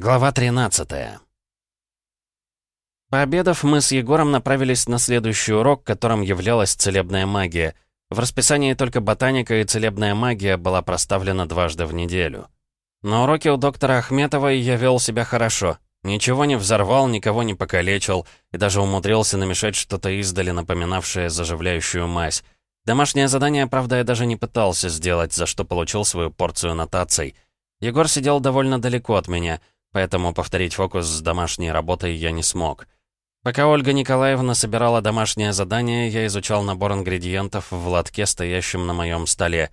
Глава 13 Пообедав, мы с Егором направились на следующий урок, которым являлась целебная магия. В расписании только ботаника и целебная магия была проставлена дважды в неделю. На уроке у доктора Ахметова я вел себя хорошо. Ничего не взорвал, никого не покалечил и даже умудрился намешать что-то издали, напоминавшее заживляющую мазь. Домашнее задание, правда, я даже не пытался сделать, за что получил свою порцию нотаций. Егор сидел довольно далеко от меня — поэтому повторить фокус с домашней работой я не смог. Пока Ольга Николаевна собирала домашнее задание, я изучал набор ингредиентов в лотке, стоящем на моем столе.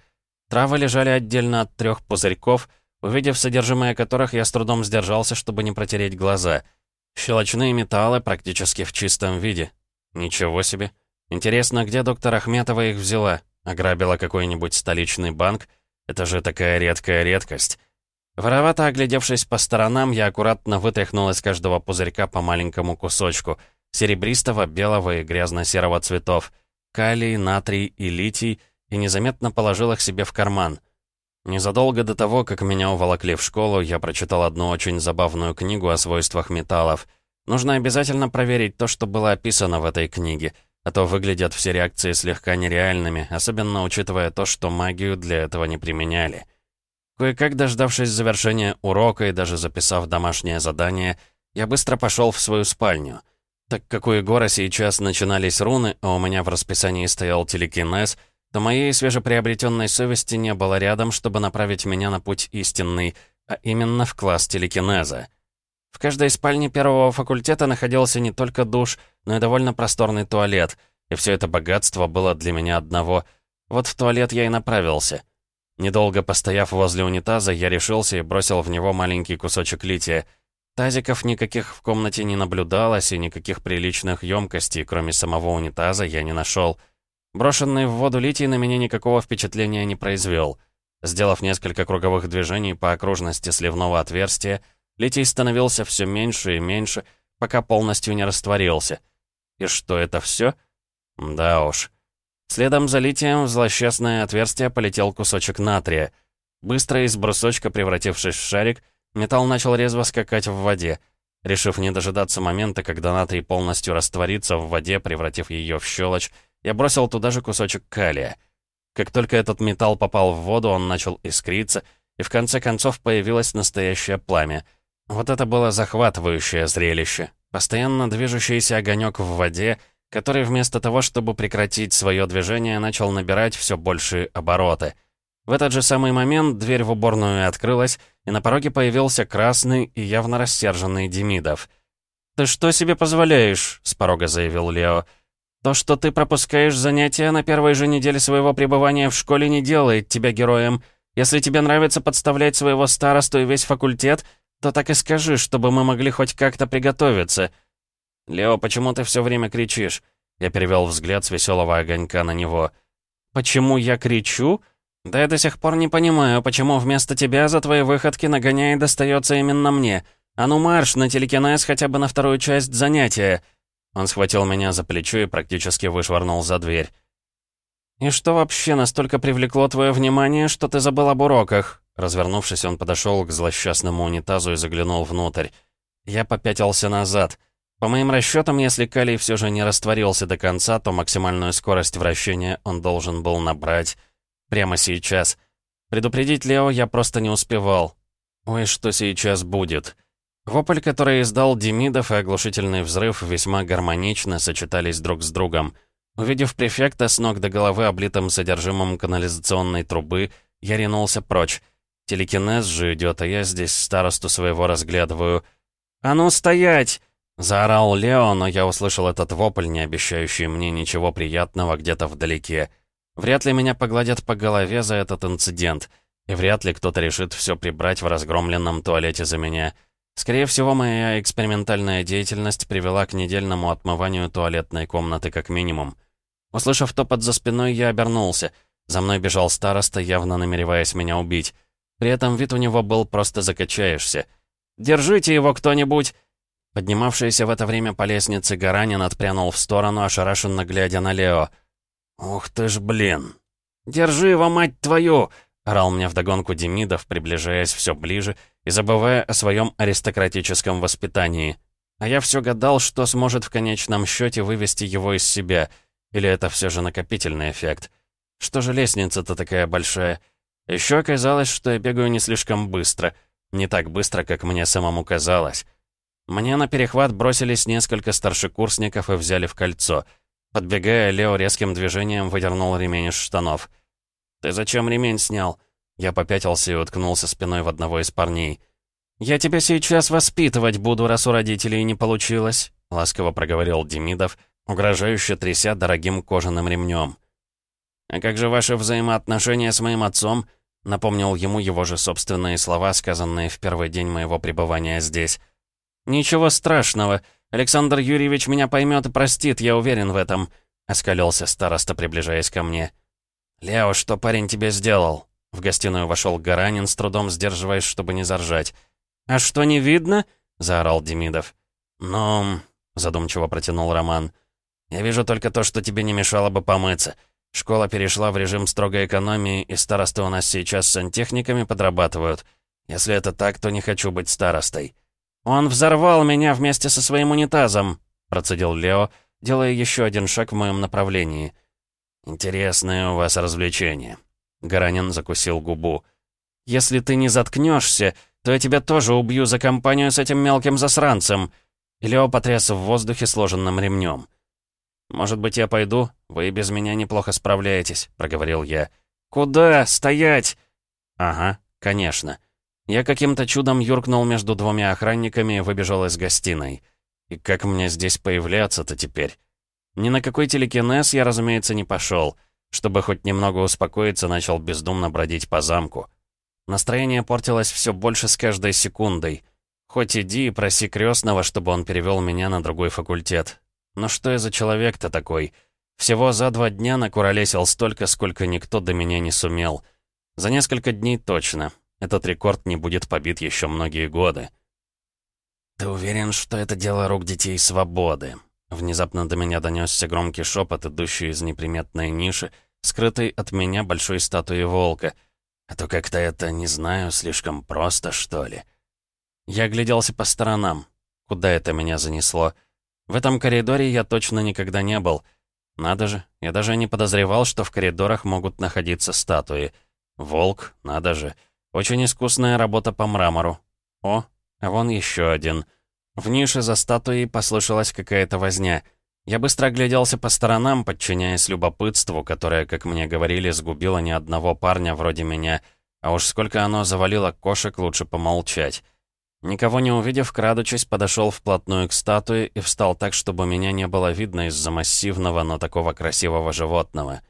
Травы лежали отдельно от трех пузырьков, увидев содержимое которых я с трудом сдержался, чтобы не протереть глаза. Щелочные металлы практически в чистом виде. Ничего себе. Интересно, где доктор Ахметова их взяла? Ограбила какой-нибудь столичный банк? Это же такая редкая редкость. Воровато оглядевшись по сторонам, я аккуратно вытряхнул из каждого пузырька по маленькому кусочку. Серебристого, белого и грязно-серого цветов. Калий, натрий и литий, и незаметно положил их себе в карман. Незадолго до того, как меня уволокли в школу, я прочитал одну очень забавную книгу о свойствах металлов. Нужно обязательно проверить то, что было описано в этой книге, а то выглядят все реакции слегка нереальными, особенно учитывая то, что магию для этого не применяли. Кое-как дождавшись завершения урока и даже записав домашнее задание, я быстро пошел в свою спальню. Так как у Егора сейчас начинались руны, а у меня в расписании стоял телекинез, то моей свежеприобретенной совести не было рядом, чтобы направить меня на путь истинный, а именно в класс телекинеза. В каждой спальне первого факультета находился не только душ, но и довольно просторный туалет, и все это богатство было для меня одного. Вот в туалет я и направился — Недолго постояв возле унитаза, я решился и бросил в него маленький кусочек лития. Тазиков никаких в комнате не наблюдалось, и никаких приличных емкостей, кроме самого унитаза, я не нашел. Брошенный в воду литий на меня никакого впечатления не произвел. Сделав несколько круговых движений по окружности сливного отверстия, литий становился все меньше и меньше, пока полностью не растворился. И что это все? Да уж. Следом за литием в злосчастное отверстие полетел кусочек натрия. Быстро из брусочка, превратившись в шарик, металл начал резво скакать в воде. Решив не дожидаться момента, когда натрий полностью растворится в воде, превратив ее в щелочь, я бросил туда же кусочек калия. Как только этот металл попал в воду, он начал искриться, и в конце концов появилось настоящее пламя. Вот это было захватывающее зрелище. Постоянно движущийся огонек в воде — который вместо того, чтобы прекратить свое движение, начал набирать все большие обороты. В этот же самый момент дверь в уборную открылась, и на пороге появился красный и явно рассерженный Демидов. «Ты что себе позволяешь?» — с порога заявил Лео. «То, что ты пропускаешь занятия на первой же неделе своего пребывания в школе, не делает тебя героем. Если тебе нравится подставлять своего старосту и весь факультет, то так и скажи, чтобы мы могли хоть как-то приготовиться». «Лео, почему ты все время кричишь?» Я перевел взгляд с веселого огонька на него. «Почему я кричу?» «Да я до сих пор не понимаю, почему вместо тебя за твои выходки нагоняй достается именно мне. А ну марш на телекинез хотя бы на вторую часть занятия!» Он схватил меня за плечо и практически вышвырнул за дверь. «И что вообще настолько привлекло твое внимание, что ты забыл об уроках?» Развернувшись, он подошел к злосчастному унитазу и заглянул внутрь. Я попятился назад — по моим расчетам, если калий все же не растворился до конца, то максимальную скорость вращения он должен был набрать прямо сейчас. Предупредить Лео я просто не успевал. Ой, что сейчас будет? Вопль, который издал Демидов, и оглушительный взрыв весьма гармонично сочетались друг с другом. Увидев префекта с ног до головы облитым содержимым канализационной трубы, я ринулся прочь. Телекинез же идет, а я здесь старосту своего разглядываю. «А ну, стоять!» Заорал Лео, но я услышал этот вопль, не обещающий мне ничего приятного где-то вдалеке. Вряд ли меня погладят по голове за этот инцидент, и вряд ли кто-то решит все прибрать в разгромленном туалете за меня. Скорее всего, моя экспериментальная деятельность привела к недельному отмыванию туалетной комнаты как минимум. Услышав топот за спиной, я обернулся. За мной бежал староста, явно намереваясь меня убить. При этом вид у него был просто закачаешься. «Держите его кто-нибудь!» Поднимавшийся в это время по лестнице Гаранин отпрянул в сторону, ошарашенно глядя на Лео. «Ух ты ж, блин!» «Держи его, мать твою!» орал мне вдогонку Демидов, приближаясь все ближе и забывая о своем аристократическом воспитании. А я все гадал, что сможет в конечном счете вывести его из себя, или это все же накопительный эффект. Что же лестница-то такая большая? Еще оказалось, что я бегаю не слишком быстро, не так быстро, как мне самому казалось. Мне на перехват бросились несколько старшекурсников и взяли в кольцо. Подбегая, Лео резким движением выдернул ремень из штанов. «Ты зачем ремень снял?» Я попятился и уткнулся спиной в одного из парней. «Я тебя сейчас воспитывать буду, раз у родителей не получилось», — ласково проговорил Демидов, угрожающе тряся дорогим кожаным ремнем. «А как же ваши взаимоотношения с моим отцом?» — напомнил ему его же собственные слова, сказанные в первый день моего пребывания здесь. «Ничего страшного. Александр Юрьевич меня поймет и простит, я уверен в этом», — оскалился староста, приближаясь ко мне. «Лео, что парень тебе сделал?» В гостиную вошел Гаранин, с трудом сдерживаясь, чтобы не заржать. «А что, не видно?» — заорал Демидов. «Ну...» — задумчиво протянул Роман. «Я вижу только то, что тебе не мешало бы помыться. Школа перешла в режим строгой экономии, и старосты у нас сейчас сантехниками подрабатывают. Если это так, то не хочу быть старостой». «Он взорвал меня вместе со своим унитазом», — процедил Лео, делая еще один шаг в моем направлении. «Интересное у вас развлечение». Гаранин закусил губу. «Если ты не заткнешься, то я тебя тоже убью за компанию с этим мелким засранцем!» Лео потряс в воздухе сложенным ремнем. «Может быть, я пойду? Вы без меня неплохо справляетесь», — проговорил я. «Куда? Стоять!» «Ага, конечно». Я каким-то чудом юркнул между двумя охранниками и выбежал из гостиной. И как мне здесь появляться-то теперь? Ни на какой телекинез я, разумеется, не пошел. Чтобы хоть немного успокоиться, начал бездумно бродить по замку. Настроение портилось все больше с каждой секундой. Хоть иди и проси крестного, чтобы он перевел меня на другой факультет. Но что я за человек-то такой? Всего за два дня накуролесил столько, сколько никто до меня не сумел. За несколько дней точно. Этот рекорд не будет побит еще многие годы. «Ты уверен, что это дело рук детей свободы?» Внезапно до меня донесся громкий шепот, идущий из неприметной ниши, скрытой от меня большой статуи волка — а то как-то это, не знаю, слишком просто, что ли. Я огляделся по сторонам. Куда это меня занесло? В этом коридоре я точно никогда не был. Надо же, я даже не подозревал, что в коридорах могут находиться статуи. Волк, надо же. Очень искусная работа по мрамору. О, а вон еще один. В нише за статуей послышалась какая-то возня — я быстро огляделся по сторонам, подчиняясь любопытству, которое, как мне говорили, сгубило ни одного парня вроде меня, а уж сколько оно завалило кошек, лучше помолчать. Никого не увидев, крадучись, подошел вплотную к статуе и встал так, чтобы меня не было видно из-за массивного, но такого красивого животного.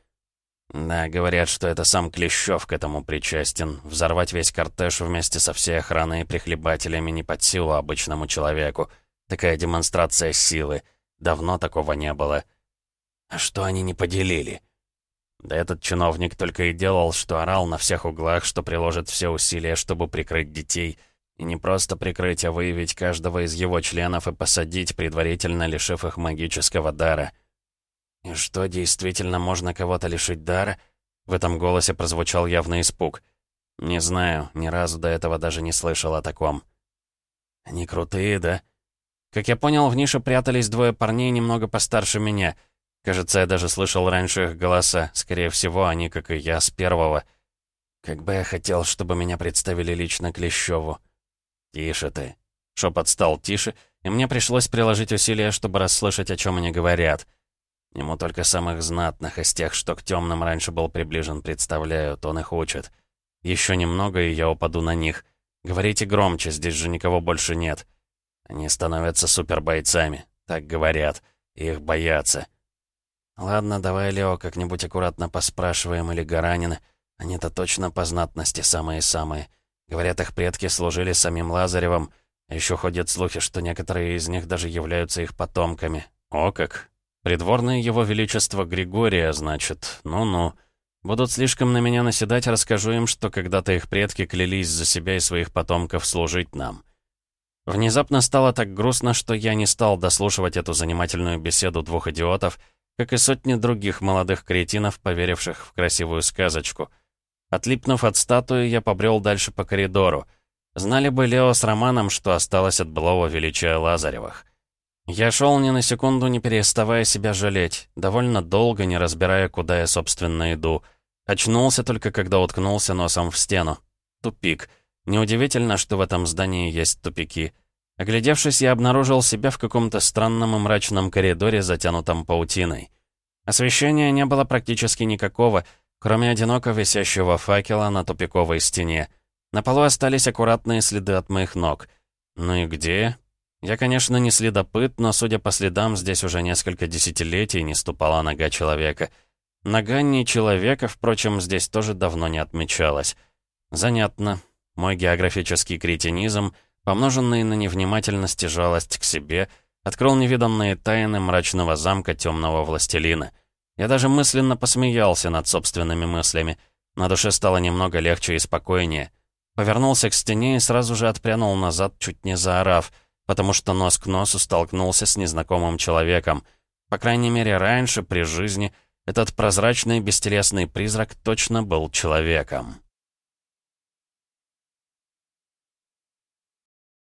Да, говорят, что это сам Клещев к этому причастен. Взорвать весь кортеж вместе со всей охраной и прихлебателями не под силу обычному человеку. Такая демонстрация силы — Давно такого не было. А что они не поделили? Да этот чиновник только и делал, что орал на всех углах, что приложит все усилия, чтобы прикрыть детей. И не просто прикрыть, а выявить каждого из его членов и посадить, предварительно лишив их магического дара. И что, действительно можно кого-то лишить дара? В этом голосе прозвучал явный испуг. Не знаю, ни разу до этого даже не слышал о таком. Они крутые, да? Как я понял, в нише прятались двое парней немного постарше меня. Кажется, я даже слышал раньше их голоса. Скорее всего, они, как и я, с первого. Как бы я хотел, чтобы меня представили лично Клещеву. «Тише ты». Шепот стал тише, и мне пришлось приложить усилия, чтобы расслышать, о чем они говорят. Ему только самых знатных из тех, что к темным раньше был приближен, представляют, он их учит. Еще немного, и я упаду на них. Говорите громче, здесь же никого больше нет. Они становятся супербойцами, так говорят. Их боятся. Ладно, давай, Лео, как-нибудь аккуратно поспрашиваем или Гаранина. Они-то точно по знатности самые-самые. Говорят, их предки служили самим Лазаревым. Еще ходят слухи, что некоторые из них даже являются их потомками. О как! Придворное его величество Григория, значит. Ну-ну. Будут слишком на меня наседать, расскажу им, что когда-то их предки клялись за себя и своих потомков служить нам. Внезапно стало так грустно, что я не стал дослушивать эту занимательную беседу двух идиотов, как и сотни других молодых кретинов, поверивших в красивую сказочку. Отлипнув от статуи, я побрел дальше по коридору. Знали бы Лео с Романом, что осталось от былого величия Лазаревых. Я шел ни на секунду, не переставая себя жалеть, довольно долго не разбирая, куда я, собственно, иду. Очнулся только, когда уткнулся носом в стену. Тупик. Неудивительно, что в этом здании есть тупики. Оглядевшись, я обнаружил себя в каком-то странном и мрачном коридоре, затянутом паутиной. Освещения не было практически никакого, кроме одиноко висящего факела на тупиковой стене. На полу остались аккуратные следы от моих ног. Ну и где я, конечно, не следопыт, но, судя по следам, здесь уже несколько десятилетий не ступала нога человека. Нога не человека, впрочем, здесь тоже давно не отмечалась. Занятно. Мой географический кретинизм, помноженный на невнимательность и жалость к себе, открыл невиданные тайны мрачного замка темного властелина. Я даже мысленно посмеялся над собственными мыслями. На душе стало немного легче и спокойнее. Повернулся к стене и сразу же отпрянул назад, чуть не заорав — потому что нос к носу столкнулся с незнакомым человеком. По крайней мере, раньше, при жизни, этот прозрачный бестелесный призрак точно был человеком.